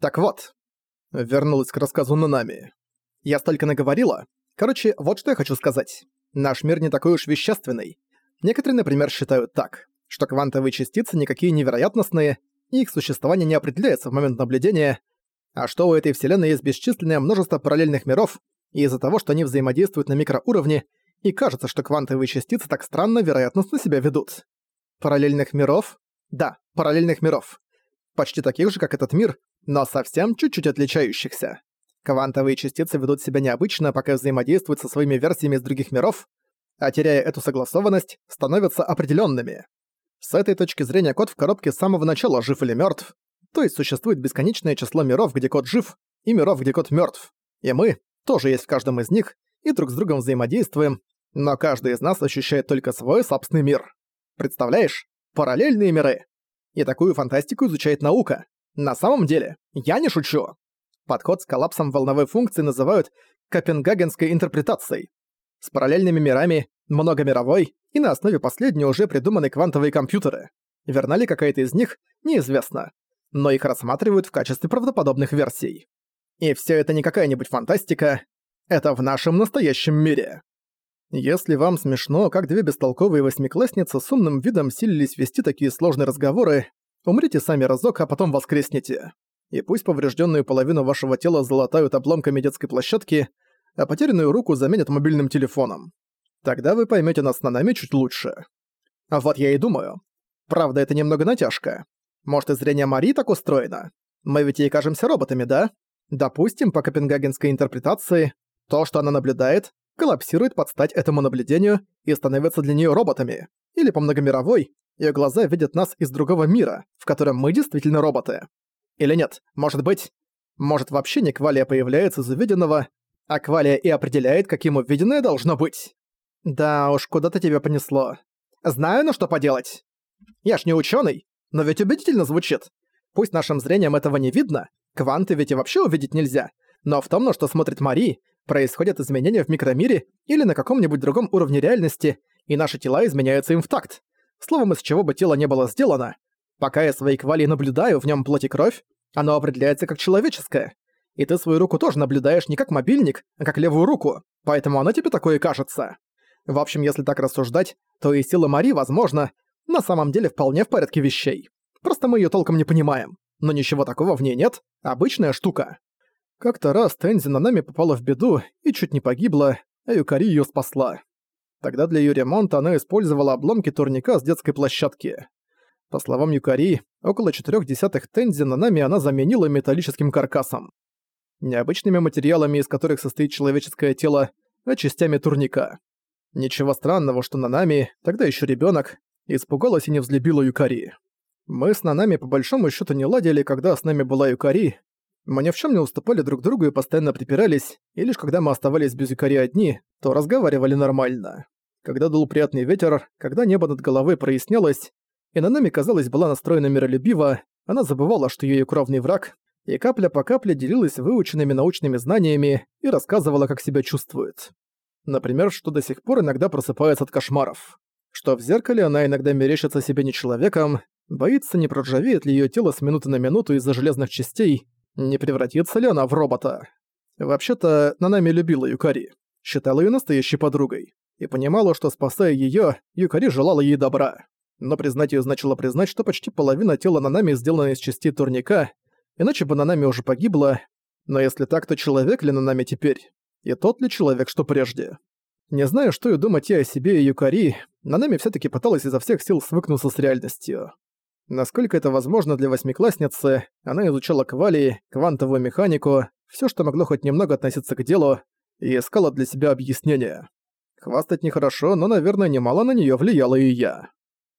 Так вот, вернулась к рассказу Нанами. Я столько наговорила. Короче, вот что я хочу сказать. Наш мир не такой уж вещественный. Некоторые, например, считают так, что квантовые частицы никакие невероятностные, их существование не определяется в момент наблюдения, а что у этой вселенной есть бесчисленное множество параллельных миров, и из-за того, что они взаимодействуют на микроуровне, и кажется, что квантовые частицы так странно вероятностно себя ведут. Параллельных миров? Да, параллельных миров. Почти таких же, как этот мир, но совсем чуть-чуть отличающихся. Квантовые частицы ведут себя необычно, пока взаимодействуют со своими версиями из других миров, а теряя эту согласованность, становятся определенными. С этой точки зрения код в коробке с самого начала жив или мертв, то есть существует бесконечное число миров, где код жив, и миров, где код мертв. И мы тоже есть в каждом из них, и друг с другом взаимодействуем, но каждый из нас ощущает только свой собственный мир. Представляешь? Параллельные миры. И такую фантастику изучает наука. На самом деле, я не шучу. Подход с коллапсом волновой функции называют Копенгагенской интерпретацией. С параллельными мирами, многомировой, и на основе последней уже придуманы квантовые компьютеры. Верна ли какая-то из них, неизвестно. Но их рассматривают в качестве правдоподобных версий. И все это не какая-нибудь фантастика, это в нашем настоящем мире. Если вам смешно, как две бестолковые восьмиклассницы с умным видом силились вести такие сложные разговоры, Умрите сами разок, а потом воскреснете. И пусть поврежденную половину вашего тела залатают обломками детской площадки, а потерянную руку заменят мобильным телефоном. Тогда вы поймете нас на нами чуть лучше. А вот я и думаю. Правда, это немного натяжка. Может, и зрение Мари так устроено? Мы ведь ей кажемся роботами, да? Допустим, по копенгагенской интерпретации, то, что она наблюдает, коллапсирует под стать этому наблюдению и становится для нее роботами. Или по многомировой, Её глаза видят нас из другого мира, в котором мы действительно роботы. Или нет, может быть... Может вообще не Квалия появляется из увиденного, а Квалия и определяет, каким увиденное должно быть. Да уж, куда-то тебя понесло. Знаю, ну что поделать. Я ж не ученый, но ведь убедительно звучит. Пусть нашим зрением этого не видно, кванты ведь и вообще увидеть нельзя, но в том, на что смотрит Мари, происходят изменения в микромире или на каком-нибудь другом уровне реальности, и наши тела изменяются им в такт. Словом, из чего бы тело не было сделано, пока я своей квали наблюдаю в нем плоть и кровь, оно определяется как человеческое. И ты свою руку тоже наблюдаешь не как мобильник, а как левую руку, поэтому оно тебе такое и кажется. В общем, если так рассуждать, то и сила Мари, возможно, на самом деле вполне в порядке вещей. Просто мы ее толком не понимаем. Но ничего такого в ней нет, обычная штука. Как-то раз Тензи на нами попала в беду и чуть не погибла, а Юкари ее спасла. Тогда для ее ремонта она использовала обломки турника с детской площадки. По словам Юкари, около четырех десятых тензи на нами она заменила металлическим каркасом. Необычными материалами, из которых состоит человеческое тело, а частями турника. Ничего странного, что Нанами, тогда еще ребенок, испугалась и не взлюбила Юкари. Мы с Нанами по большому счету не ладили, когда с нами была Юкари. Мы ни в чем не уступали друг другу и постоянно припирались, и лишь когда мы оставались без Юкари одни, то разговаривали нормально. Когда дул приятный ветер, когда небо над головой прояснялось, и на нами, казалось, была настроена миролюбиво, она забывала, что её кровный враг, и капля по капле делилась выученными научными знаниями и рассказывала, как себя чувствует. Например, что до сих пор иногда просыпается от кошмаров. Что в зеркале она иногда мерещится себе не человеком, боится, не проржавеет ли её тело с минуты на минуту из-за железных частей, не превратится ли она в робота. Вообще-то, Нанами любила Юкари считала ее настоящей подругой и понимала, что, спасая ее, Юкари желала ей добра. Но признать ее значило признать, что почти половина тела Нанами сделана из частей турника, иначе бы Нанами уже погибла. Но если так, то человек ли Нанами теперь? И тот ли человек, что прежде? Не знаю, что и думать я о себе и Юкари, Нанами все таки пыталась изо всех сил свыкнуться с реальностью. Насколько это возможно для восьмиклассницы, она изучала квалии, квантовую механику, все, что могло хоть немного относиться к делу, и искала для себя объяснение. Хвастать нехорошо, но, наверное, немало на неё влияло и я.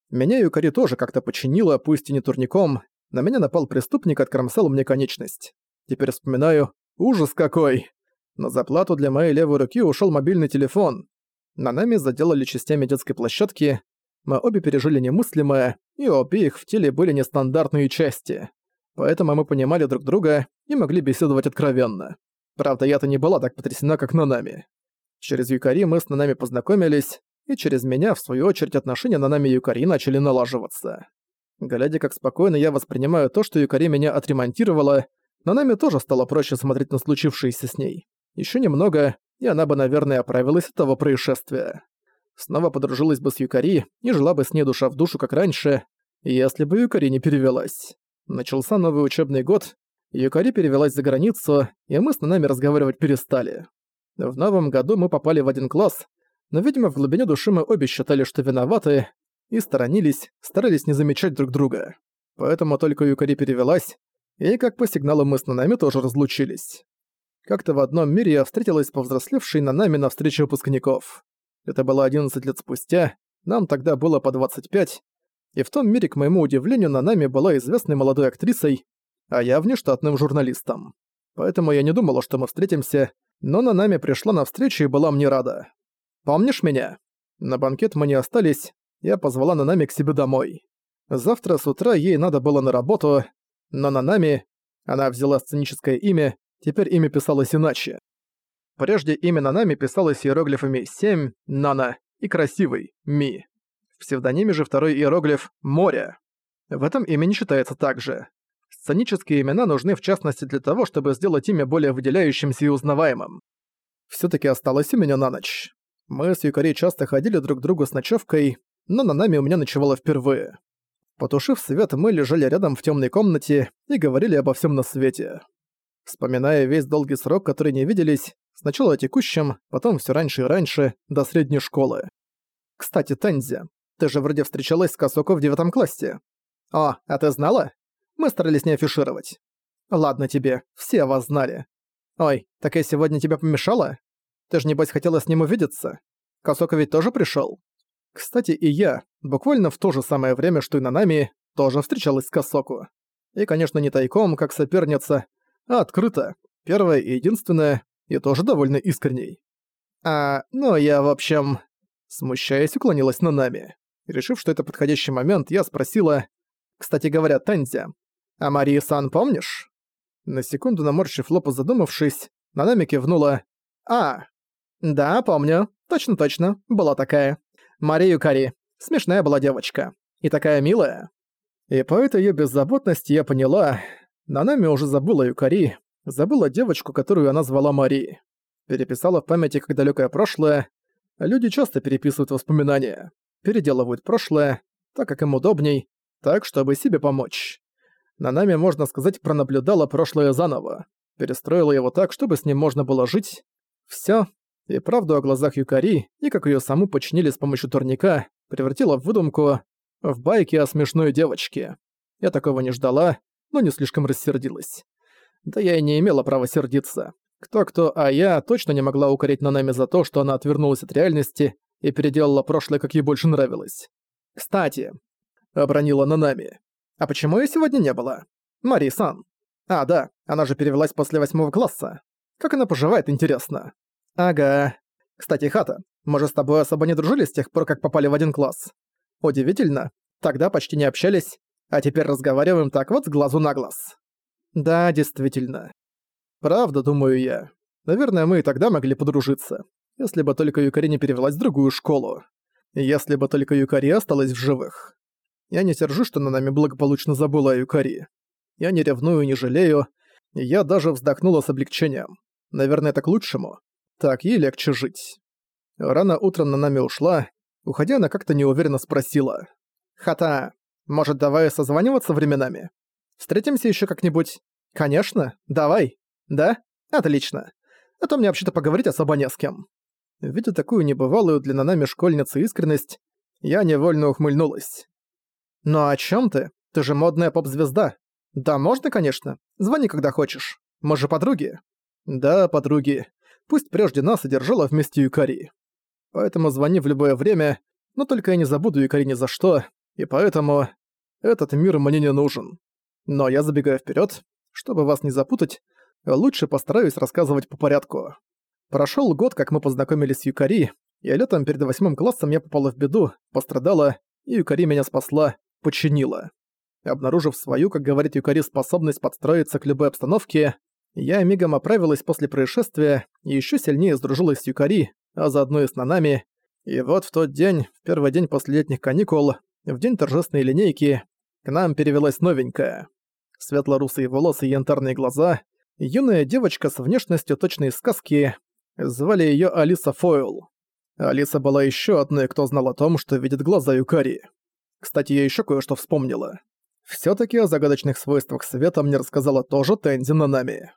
Меня Юкари тоже как-то починила, пусть и не турником. На меня напал преступник, откромсал мне конечность. Теперь вспоминаю, ужас какой! На заплату для моей левой руки ушёл мобильный телефон. На нами заделали частями детской площадки. Мы обе пережили немыслимое, и у обеих в теле были нестандартные части. Поэтому мы понимали друг друга и могли беседовать откровенно. Правда, я-то не была так потрясена, как Нанами. Через Юкари мы с Нанами познакомились, и через меня, в свою очередь, отношения Нанами и Юкари начали налаживаться. Глядя, как спокойно я воспринимаю то, что Юкари меня отремонтировала, Но нами тоже стало проще смотреть на случившееся с ней. Еще немного, и она бы, наверное, оправилась от того происшествия. Снова подружилась бы с Юкари и жила бы с ней душа в душу, как раньше, если бы Юкари не перевелась. Начался новый учебный год, Юкари перевелась за границу, и мы с нами разговаривать перестали. В новом году мы попали в один класс, но, видимо, в глубине души мы обе считали, что виноваты, и сторонились, старались не замечать друг друга. Поэтому только Юкари перевелась, и как по сигналу мы с Нанами тоже разлучились. Как-то в одном мире я встретилась повзрослевшей Нанами на встрече выпускников. Это было 11 лет спустя, нам тогда было по 25, и в том мире, к моему удивлению, Нанами была известной молодой актрисой, а я внештатным журналистом. Поэтому я не думала, что мы встретимся, но Нанами пришла на встречу и была мне рада. «Помнишь меня?» На банкет мы не остались, я позвала Нанами к себе домой. Завтра с утра ей надо было на работу, но Нанами, она взяла сценическое имя, теперь имя писалось иначе. Прежде имя Нанами писалось иероглифами «семь», «нана» и «красивый», «ми». В псевдониме же второй иероглиф «море». В этом имя считается так же. Сценические имена нужны в частности для того, чтобы сделать имя более выделяющимся и узнаваемым. все таки осталось у меня на ночь. Мы с Юкари часто ходили друг к другу с ночевкой, но на нами у меня ночевала впервые. Потушив свет, мы лежали рядом в темной комнате и говорили обо всем на свете. Вспоминая весь долгий срок, который не виделись, сначала о текущем, потом все раньше и раньше, до средней школы. Кстати, Тензи, ты же вроде встречалась с Касоко в девятом классе. О, а ты знала? Мы старались не афишировать. Ладно тебе, все вас знали. Ой, так я сегодня тебя помешала? Ты же небось хотела с ним увидеться? Касоко ведь тоже пришел. Кстати, и я, буквально в то же самое время, что и на нами, тоже встречалась с Касоку. И, конечно, не тайком, как соперница, а открыто, первая и единственная, и тоже довольно искренней. А, ну я, в общем... Смущаясь, уклонилась на нами. Решив, что это подходящий момент, я спросила... Кстати говоря, Танзя, а Марии-сан помнишь? На секунду наморщив лоб задумавшись, Нанами кивнула. «А, да, помню. Точно-точно. Была такая. Мария Юкари. Смешная была девочка. И такая милая». И по этой её беззаботности я поняла, Нанами уже забыла Юкари, забыла девочку, которую она звала Мари. Переписала в памяти как далёкое прошлое. Люди часто переписывают воспоминания, переделывают прошлое, так как им удобней, так, чтобы себе помочь. Нанами, можно сказать, пронаблюдала прошлое заново, перестроила его так, чтобы с ним можно было жить. Всё. И правду о глазах Юкари, и как её саму починили с помощью турника, превратила в выдумку, в байки о смешной девочке. Я такого не ждала, но не слишком рассердилась. Да я и не имела права сердиться. Кто-кто, а я точно не могла укорить Нанами за то, что она отвернулась от реальности и переделала прошлое, как ей больше нравилось. «Кстати», — обронила Нанами, — «а почему я сегодня не было? Мари-сан. А, да, она же перевелась после восьмого класса. Как она поживает, интересно?» «Ага. Кстати, Хата, мы же с тобой особо не дружили с тех пор, как попали в один класс. Удивительно. Тогда почти не общались, а теперь разговариваем так вот с глазу на глаз. Да, действительно. Правда, думаю я. Наверное, мы и тогда могли подружиться, если бы только Юкари не перевелась в другую школу. Если бы только Юкари осталась в живых. Я не сержу, что на нами благополучно забыла о Юкари. Я не ревную, не жалею. Я даже вздохнула с облегчением. Наверное, это к лучшему. Так ей легче жить. Рано утром на нами ушла. Уходя, она как-то неуверенно спросила. «Хата, может, давай созваниваться временами? Встретимся еще как-нибудь? Конечно, давай. Да? Отлично. А то мне вообще-то поговорить особо не с кем. Видя такую небывалую для нами школьницы искренность, я невольно ухмыльнулась. «Ну о чем ты? Ты же модная поп-звезда. Да, можно, конечно. Звони, когда хочешь. Мы же подруги». «Да, подруги. Пусть прежде нас одержала вместе Юкари. Поэтому звони в любое время, но только я не забуду Юкари ни за что, и поэтому этот мир мне не нужен. Но я забегаю вперед, чтобы вас не запутать, лучше постараюсь рассказывать по порядку. Прошел год, как мы познакомились с Юкари, и летом перед восьмым классом я попала в беду, пострадала, и Юкари меня спасла, починила. Обнаружив свою, как говорит Юкари, способность подстроиться к любой обстановке, я мигом оправилась после происшествия и еще сильнее сдружилась с Юкари, а заодно и с Нанами. И вот в тот день, в первый день после летних каникул, в день торжественной линейки, к нам перевелась новенькая. Светло-русые волосы и янтарные глаза. Юная девочка с внешностью точной сказки. Звали её Алиса Фойл. Алиса была ещё одной, кто знал о том, что видит глаза Юкари. Кстати, я ещё кое-что вспомнила. Всё-таки о загадочных свойствах света мне рассказала тоже Тензи Нанами.